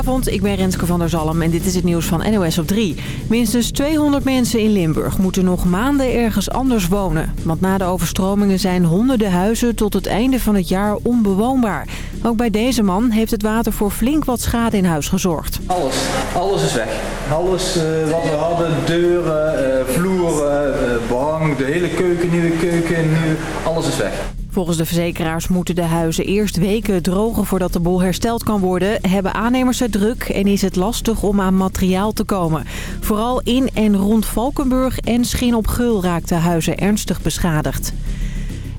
Goedenavond, ik ben Renske van der Zalm en dit is het nieuws van NOS op 3. Minstens 200 mensen in Limburg moeten nog maanden ergens anders wonen. Want na de overstromingen zijn honderden huizen tot het einde van het jaar onbewoonbaar. Ook bij deze man heeft het water voor flink wat schade in huis gezorgd. Alles, alles is weg. Alles uh, wat we hadden, deuren, uh, vloeren, uh, behang, de hele keuken, nieuwe keuken, nieuw, alles is weg. Volgens de verzekeraars moeten de huizen eerst weken drogen voordat de boel hersteld kan worden. Hebben aannemers het druk en is het lastig om aan materiaal te komen. Vooral in en rond Valkenburg en Schin op Geul raakten huizen ernstig beschadigd.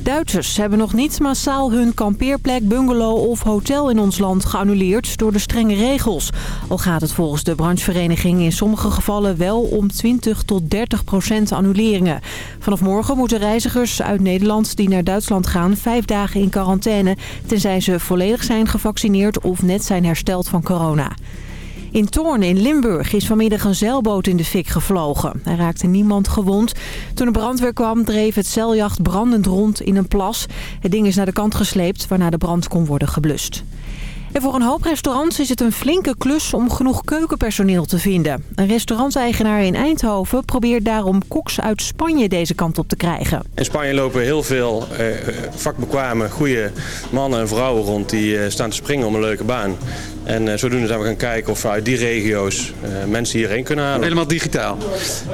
Duitsers hebben nog niet massaal hun kampeerplek, bungalow of hotel in ons land geannuleerd door de strenge regels. Al gaat het volgens de branchevereniging in sommige gevallen wel om 20 tot 30 procent annuleringen. Vanaf morgen moeten reizigers uit Nederland die naar Duitsland gaan vijf dagen in quarantaine, tenzij ze volledig zijn gevaccineerd of net zijn hersteld van corona. In Toorn in Limburg is vanmiddag een zeilboot in de fik gevlogen. Er raakte niemand gewond. Toen de brandweer kwam dreef het zeiljacht brandend rond in een plas. Het ding is naar de kant gesleept waarna de brand kon worden geblust. En voor een hoop restaurants is het een flinke klus om genoeg keukenpersoneel te vinden. Een restauranteigenaar in Eindhoven probeert daarom koks uit Spanje deze kant op te krijgen. In Spanje lopen heel veel eh, vakbekwame, goede mannen en vrouwen rond die eh, staan te springen om een leuke baan. En uh, zodoende zijn we gaan kijken of we uit die regio's uh, mensen hierheen kunnen halen. Helemaal digitaal?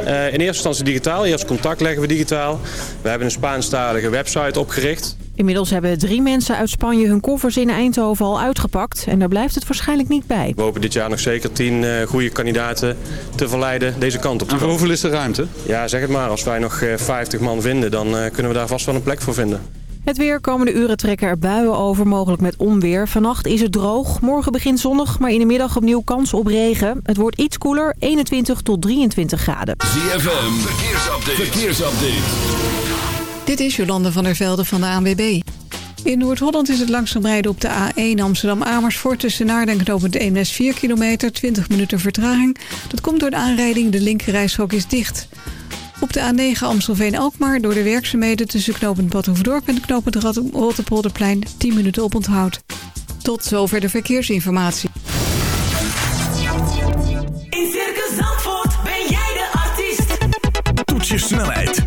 In eerste instantie digitaal. Eerst contact leggen we digitaal. We hebben een Spaanstalige website opgericht. Inmiddels hebben drie mensen uit Spanje hun koffers in Eindhoven al uitgepakt. En daar blijft het waarschijnlijk niet bij. We hopen dit jaar nog zeker tien goede kandidaten te verleiden deze kant op te komen. En hoeveel is de ruimte? Ja, zeg het maar. Als wij nog 50 man vinden, dan kunnen we daar vast wel een plek voor vinden. Het weer komende uren trekken er buien over, mogelijk met onweer. Vannacht is het droog. Morgen begint zonnig, maar in de middag opnieuw kans op regen. Het wordt iets koeler, 21 tot 23 graden. ZFM, verkeersupdate. verkeersupdate. Dit is Jolande van der Velde van de ANWB. In Noord-Holland is het langzaam rijden op de A1 Amsterdam-Amersfoort... tussen Naarden en knooppunt Eemnes 4 kilometer, 20 minuten vertraging. Dat komt door de aanrijding, de linkerrijstrook is dicht... Op de A9 Amstelveen-Alkmaar door de werkzaamheden tussen knooppunt Badhoevedorp en knooppunt Rotterpolderplein 10 minuten op onthoud. Tot zover de verkeersinformatie. In Circus Zandvoort ben jij de artiest. Toets je snelheid,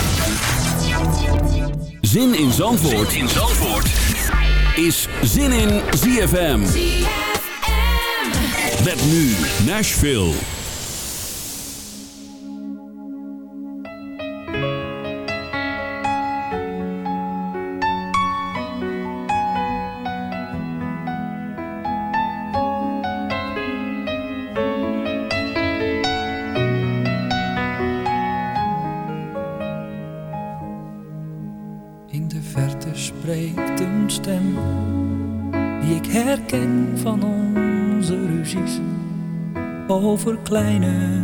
Zin in Zandvoort, zin in Zandvoort. is Zin in ZFM. Met nu Nashville. Van onze ruzies over kleine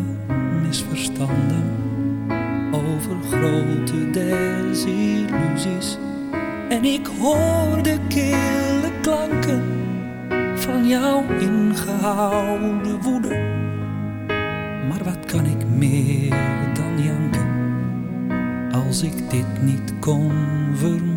misverstanden, over grote desillusies. En ik hoor de kille klanken van jouw ingehouden woede. Maar wat kan ik meer dan janken? Als ik dit niet kon vermoeden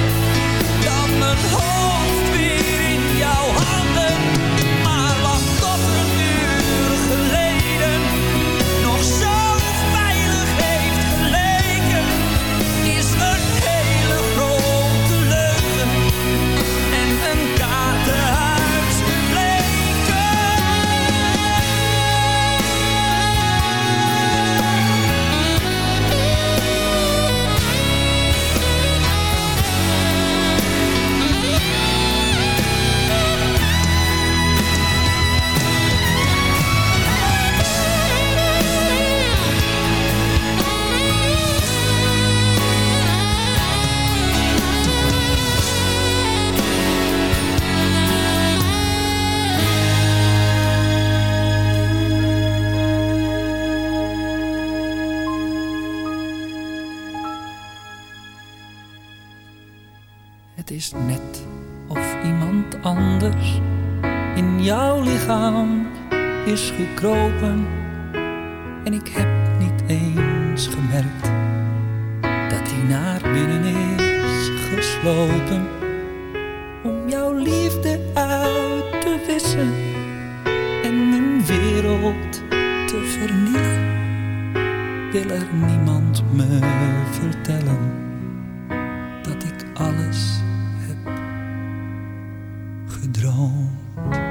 gedroomd.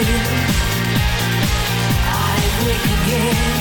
I wake again.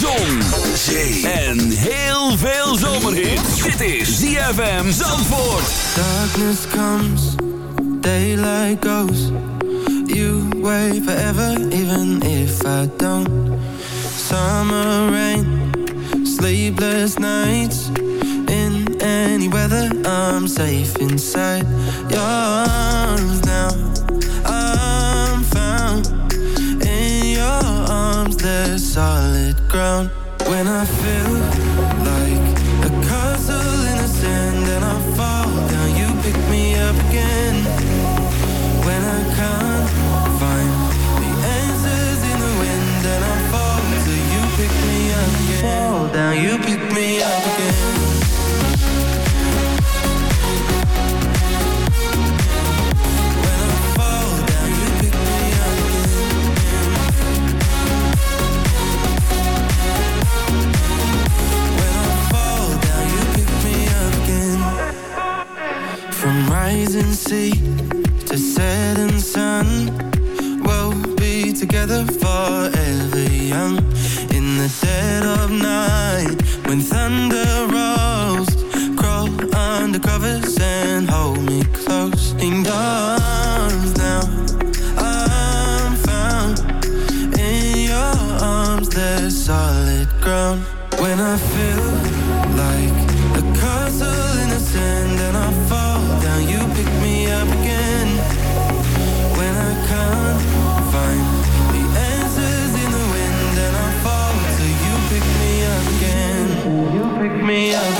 Zon, zee en heel veel zomerhit. Dit is ZFM Zandvoort. Darkness comes, daylight goes. You wait forever, even if I don't. Summer rain, sleepless nights. In any weather, I'm safe inside your arms now. solid ground. When I feel like together forever young. In the dead of night. me up.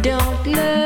don't love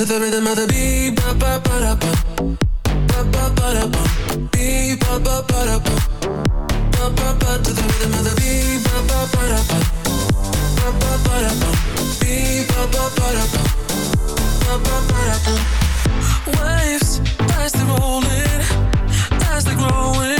To the rhythm of the beat, ba ba ba da ba, ba ba ba da ba, beat ba ba ba da ba, ba ba ba. To the rhythm of the beat, ba ba ba da ba, ba ba ba da ba, beat ba ba ba da ba, ba ba ba da ba. Waves as they're rolling, as they're growing.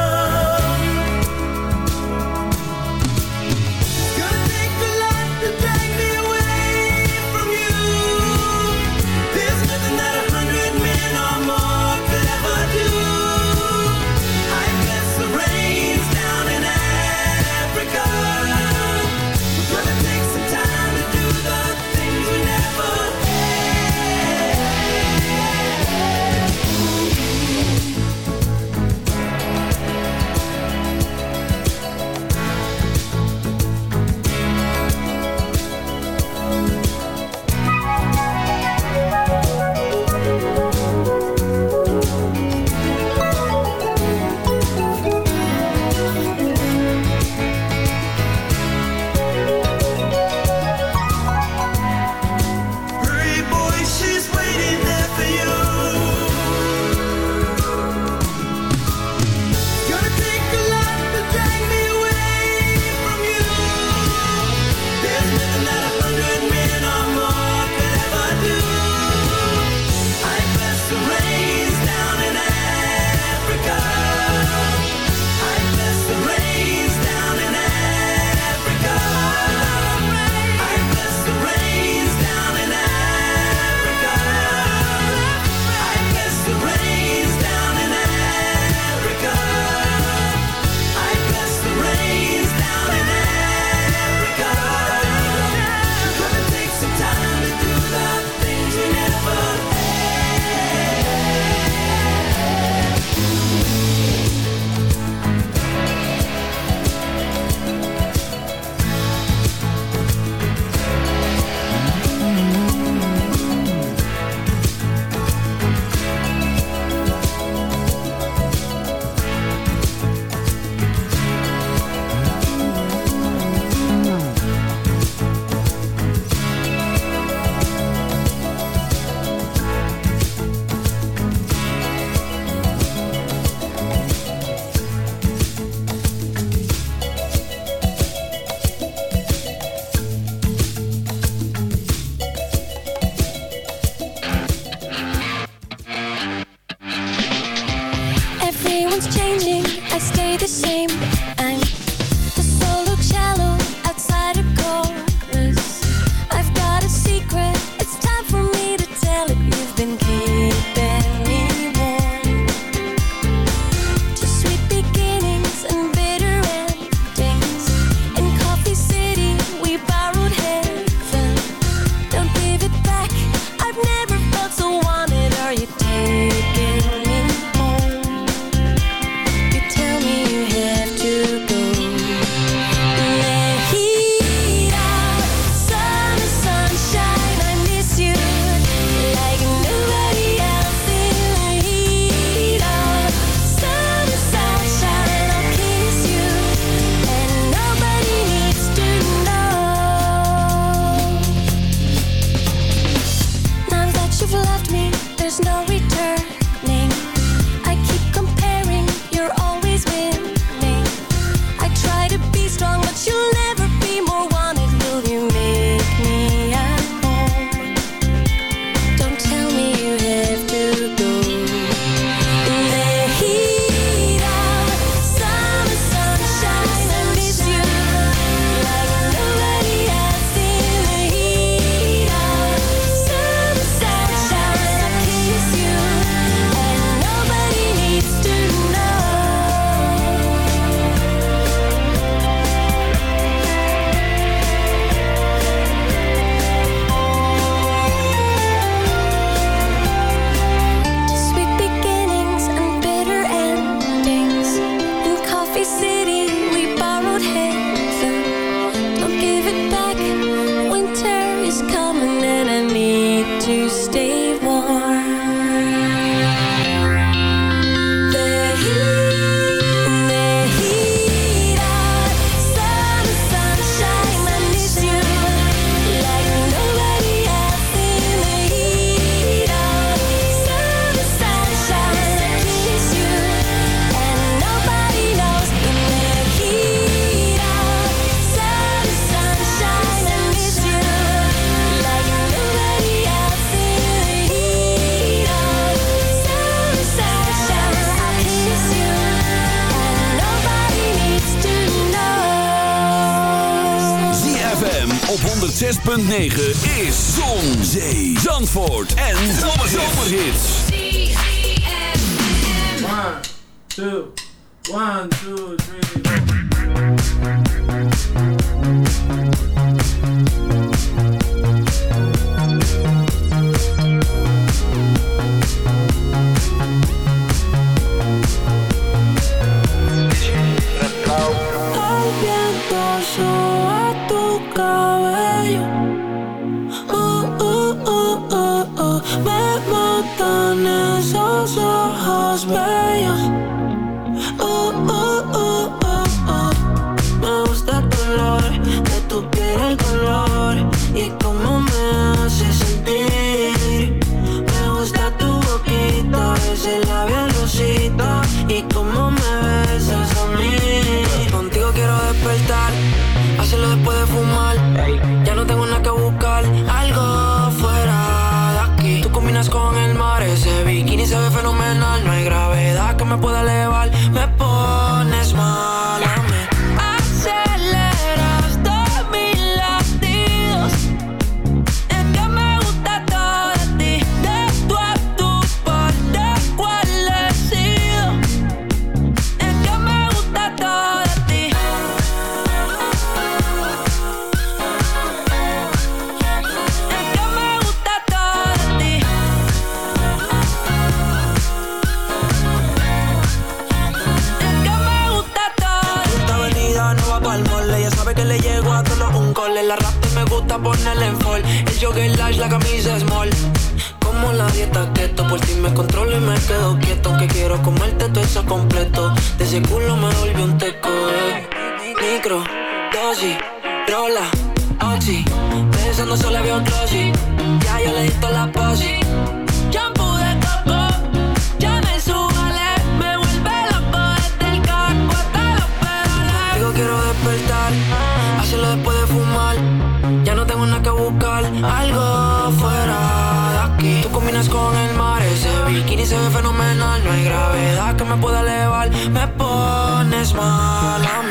Me pueda elevar, me pones mal a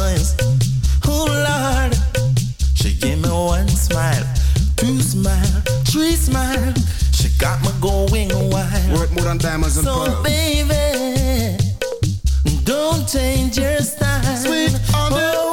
times. Oh Lord, she gave me one smile, two smile, three smile. She got me going wild. Worth more than diamonds and pearls. So baby, don't change your style. Sweet on oh,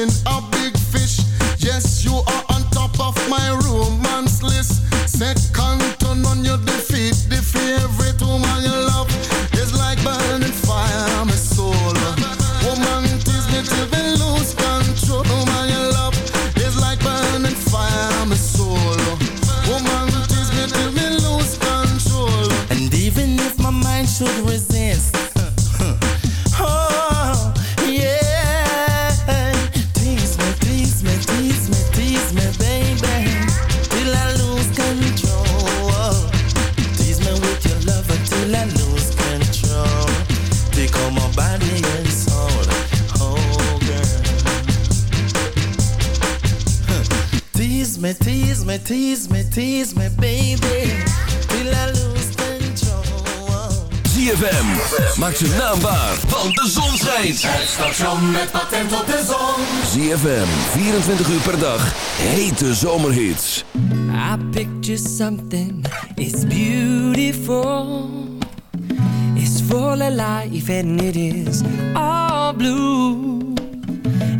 Imagine 24 uur per dag hete zomerhits. I picture something, it's beautiful. It's full of life and it is all blue.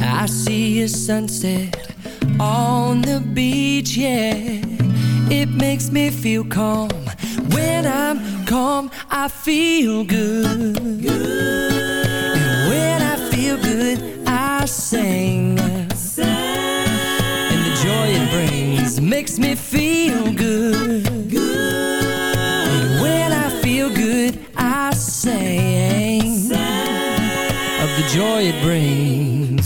I see a sunset on the beach, yeah. It makes me feel calm. When I'm calm, I feel Saying of the joy it brings.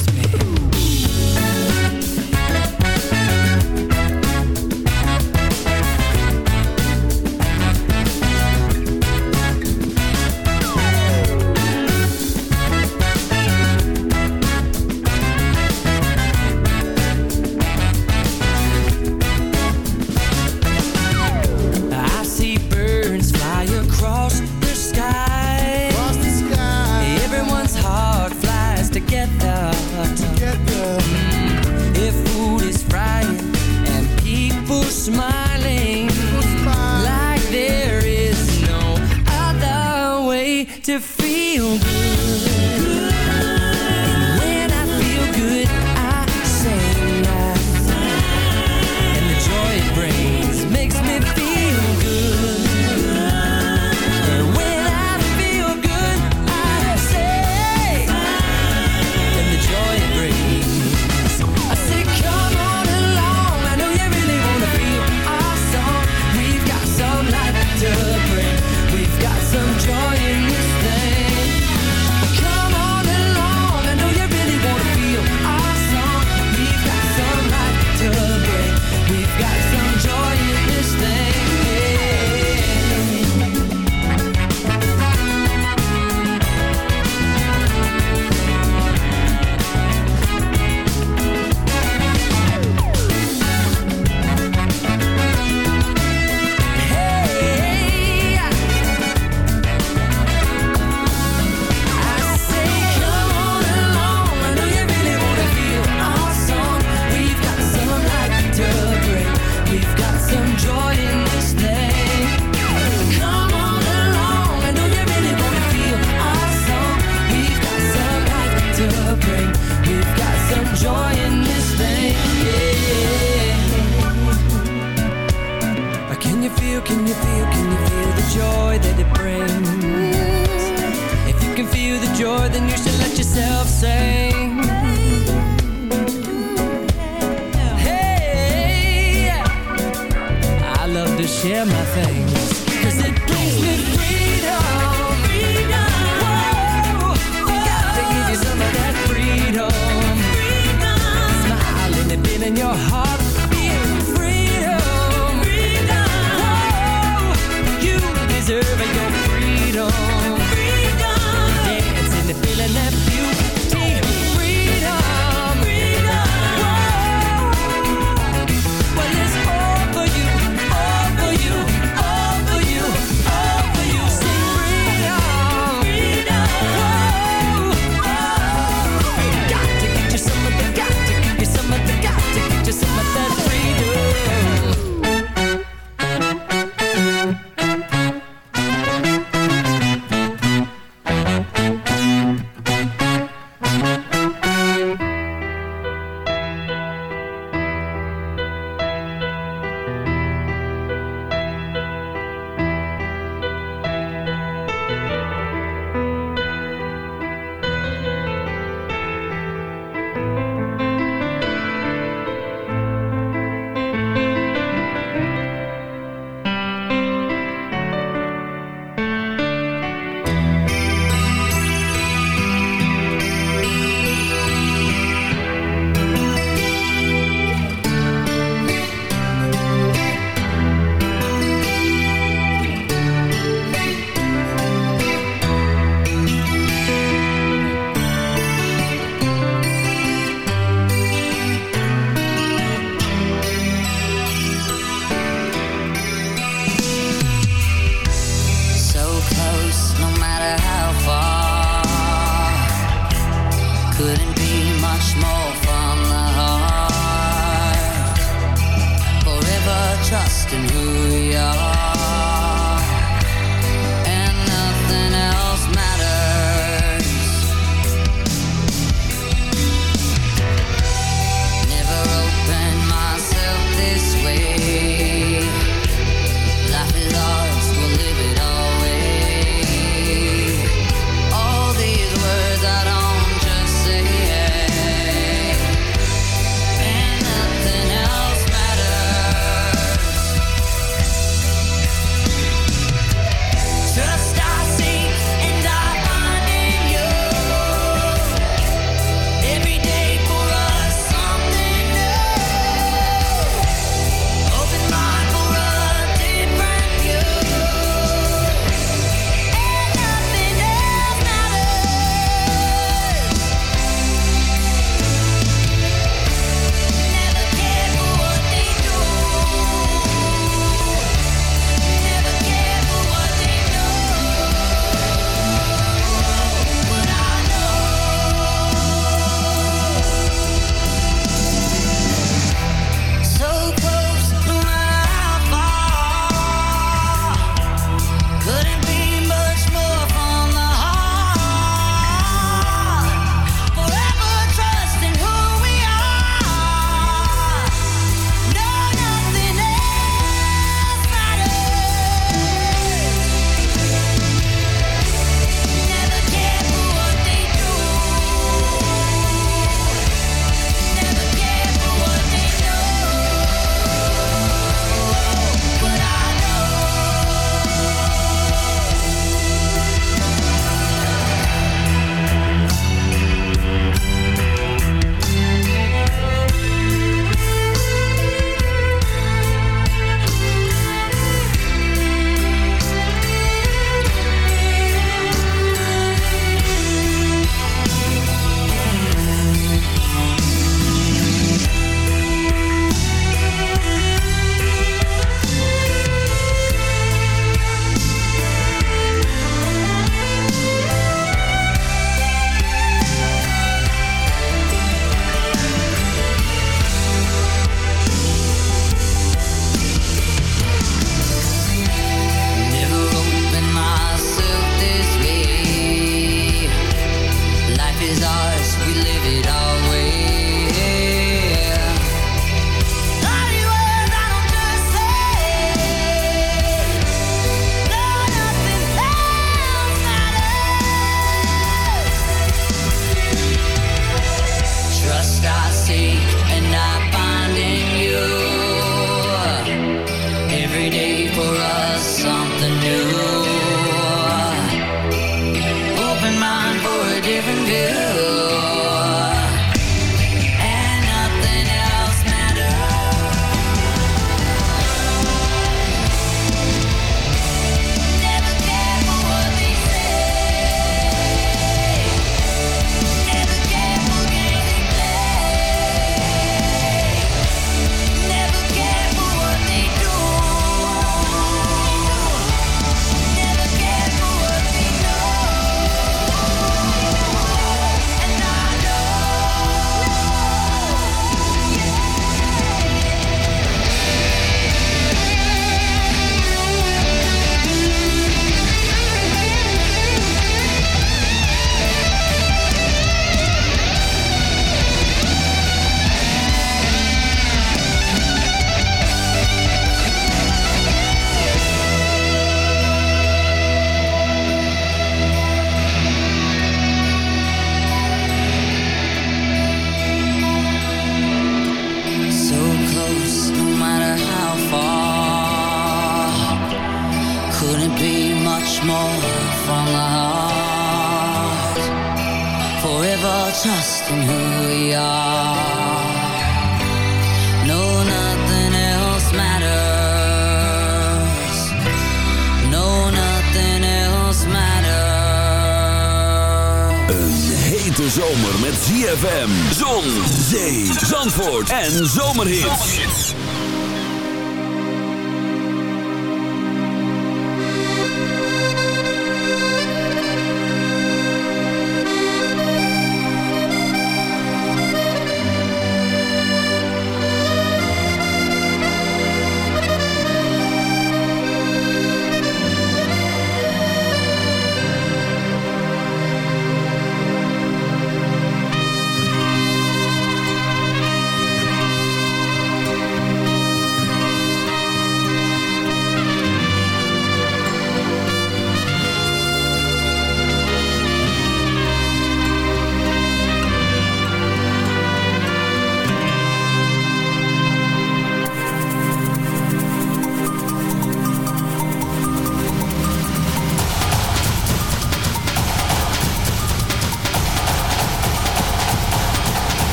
do.